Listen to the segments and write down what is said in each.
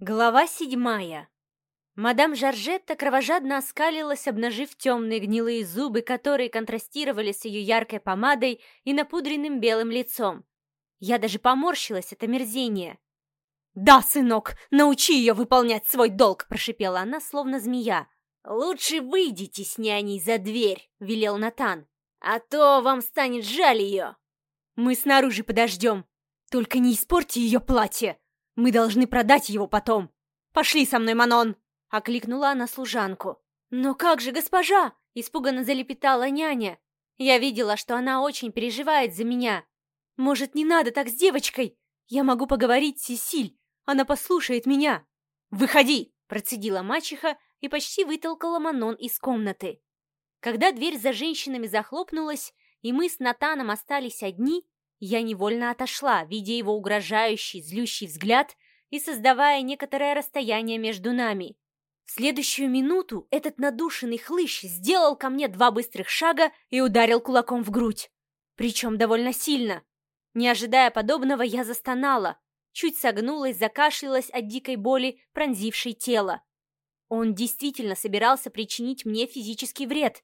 Глава седьмая. Мадам Жоржетта кровожадно оскалилась, обнажив темные гнилые зубы, которые контрастировали с ее яркой помадой и напудренным белым лицом. Я даже поморщилась от омерзения. «Да, сынок, научи ее выполнять свой долг!» – прошипела она, словно змея. «Лучше выйдите с няней за дверь!» – велел Натан. «А то вам станет жаль ее!» «Мы снаружи подождем! Только не испорти ее платье!» Мы должны продать его потом. Пошли со мной, Манон!» — окликнула она служанку. «Но как же, госпожа?» — испуганно залепетала няня. «Я видела, что она очень переживает за меня. Может, не надо так с девочкой? Я могу поговорить с Сесиль. Она послушает меня». «Выходи!» — процедила мачеха и почти вытолкала Манон из комнаты. Когда дверь за женщинами захлопнулась, и мы с Натаном остались одни, я невольно отошла, видя его угрожающий, злющий взгляд и создавая некоторое расстояние между нами. В следующую минуту этот надушенный хлыщ сделал ко мне два быстрых шага и ударил кулаком в грудь. Причем довольно сильно. Не ожидая подобного, я застонала, чуть согнулась, закашлялась от дикой боли, пронзившей тело. Он действительно собирался причинить мне физический вред.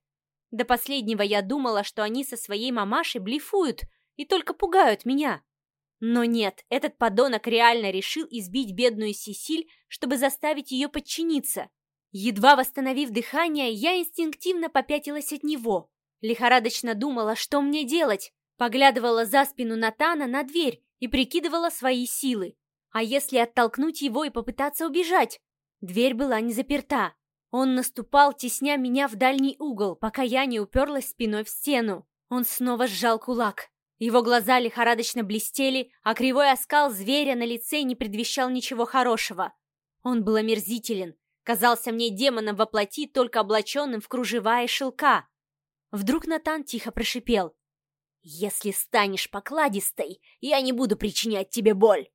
До последнего я думала, что они со своей мамашей блефуют, и только пугают меня. Но нет, этот подонок реально решил избить бедную Сесиль, чтобы заставить ее подчиниться. Едва восстановив дыхание, я инстинктивно попятилась от него. Лихорадочно думала, что мне делать. Поглядывала за спину Натана на дверь и прикидывала свои силы. А если оттолкнуть его и попытаться убежать? Дверь была не заперта. Он наступал, тесня меня в дальний угол, пока я не уперлась спиной в стену. Он снова сжал кулак. Его глаза лихорадочно блестели, а кривой оскал зверя на лице не предвещал ничего хорошего. Он был омерзителен, казался мне демоном во плоти, только облаченным в кружева и шелка. Вдруг Натан тихо прошипел. «Если станешь покладистой, я не буду причинять тебе боль!»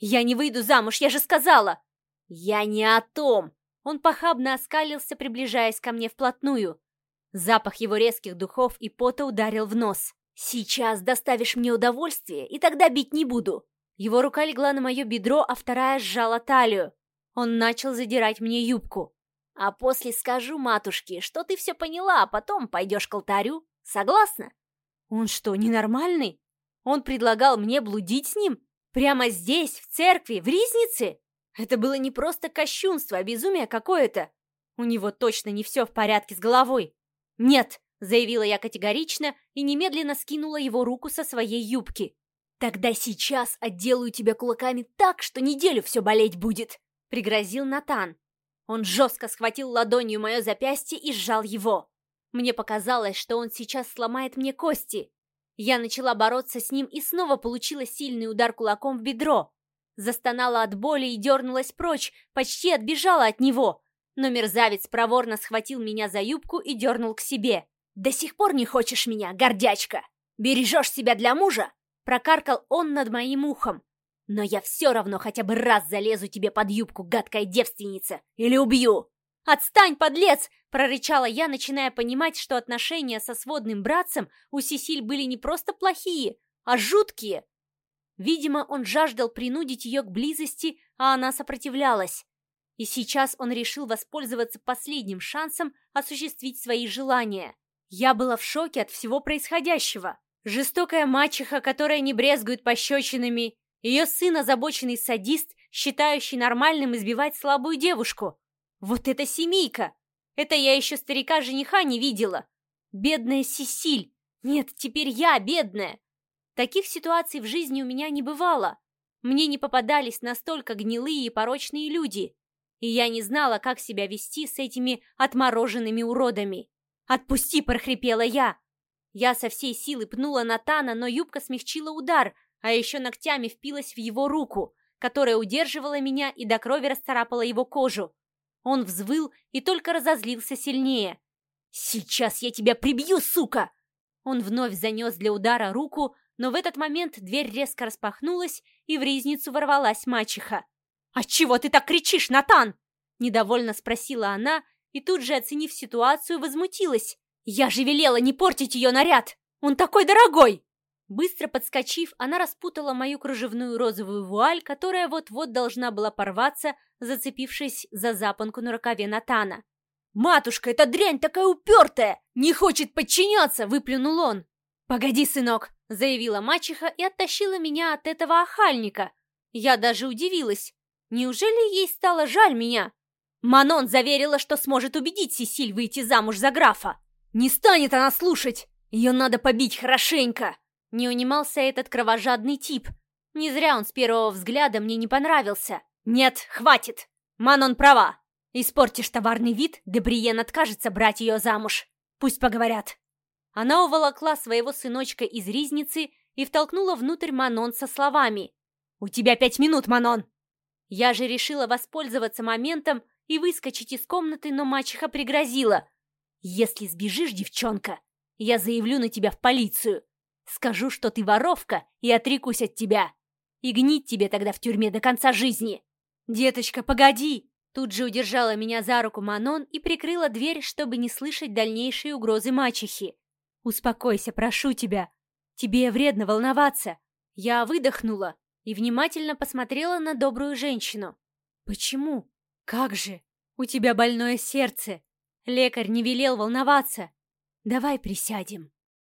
«Я не выйду замуж, я же сказала!» «Я не о том!» Он похабно оскалился, приближаясь ко мне вплотную. Запах его резких духов и пота ударил в нос. «Сейчас доставишь мне удовольствие, и тогда бить не буду!» Его рука легла на мое бедро, а вторая сжала талию. Он начал задирать мне юбку. «А после скажу матушке, что ты все поняла, а потом пойдешь к алтарю. Согласна?» «Он что, ненормальный? Он предлагал мне блудить с ним? Прямо здесь, в церкви, в Ризнице?» Это было не просто кощунство, а безумие какое-то. У него точно не все в порядке с головой. «Нет!» Заявила я категорично и немедленно скинула его руку со своей юбки. «Тогда сейчас отделаю тебя кулаками так, что неделю все болеть будет!» — пригрозил Натан. Он жестко схватил ладонью мое запястье и сжал его. Мне показалось, что он сейчас сломает мне кости. Я начала бороться с ним и снова получила сильный удар кулаком в бедро. Застонала от боли и дернулась прочь, почти отбежала от него. Но мерзавец проворно схватил меня за юбку и дернул к себе. «До сих пор не хочешь меня, гордячка? Бережешь себя для мужа?» Прокаркал он над моим ухом. «Но я все равно хотя бы раз залезу тебе под юбку, гадкая девственница, или убью!» «Отстань, подлец!» — прорычала я, начиная понимать, что отношения со сводным братцем у Сесиль были не просто плохие, а жуткие. Видимо, он жаждал принудить ее к близости, а она сопротивлялась. И сейчас он решил воспользоваться последним шансом осуществить свои желания. Я была в шоке от всего происходящего. Жестокая мачеха, которая не брезгует пощечинами, ее сын озабоченный садист, считающий нормальным избивать слабую девушку. Вот это семейка! Это я еще старика-жениха не видела. Бедная Сесиль! Нет, теперь я бедная! Таких ситуаций в жизни у меня не бывало. Мне не попадались настолько гнилые и порочные люди, и я не знала, как себя вести с этими отмороженными уродами. «Отпусти!» – прохрипела я. Я со всей силы пнула Натана, но юбка смягчила удар, а еще ногтями впилась в его руку, которая удерживала меня и до крови расцарапала его кожу. Он взвыл и только разозлился сильнее. «Сейчас я тебя прибью, сука!» Он вновь занес для удара руку, но в этот момент дверь резко распахнулась, и в ризницу ворвалась мачеха. «Отчего ты так кричишь, Натан?» Недовольно спросила она, и тут же, оценив ситуацию, возмутилась. «Я же велела не портить ее наряд! Он такой дорогой!» Быстро подскочив, она распутала мою кружевную розовую вуаль, которая вот-вот должна была порваться, зацепившись за запонку на рукаве Натана. «Матушка, эта дрянь такая упертая! Не хочет подчиняться!» — выплюнул он. «Погоди, сынок!» — заявила мачеха и оттащила меня от этого охальника. Я даже удивилась. Неужели ей стало жаль меня? Манон заверила, что сможет убедить Сесиль выйти замуж за графа. Не станет она слушать! Ее надо побить хорошенько!» Не унимался этот кровожадный тип. Не зря он с первого взгляда мне не понравился. «Нет, хватит! Манон права! Испортишь товарный вид, Дебриен откажется брать ее замуж. Пусть поговорят!» Она уволокла своего сыночка из ризницы и втолкнула внутрь Манон со словами. «У тебя пять минут, Манон!» Я же решила воспользоваться моментом и выскочить из комнаты, но мачеха пригрозила. «Если сбежишь, девчонка, я заявлю на тебя в полицию. Скажу, что ты воровка, и отрекусь от тебя. И гнить тебе тогда в тюрьме до конца жизни. Деточка, погоди!» Тут же удержала меня за руку Манон и прикрыла дверь, чтобы не слышать дальнейшие угрозы мачехи. «Успокойся, прошу тебя. Тебе вредно волноваться». Я выдохнула и внимательно посмотрела на добрую женщину. «Почему? Как же? У тебя больное сердце. Лекарь не велел волноваться. Давай присядем».